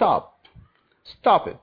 stop. Stop it.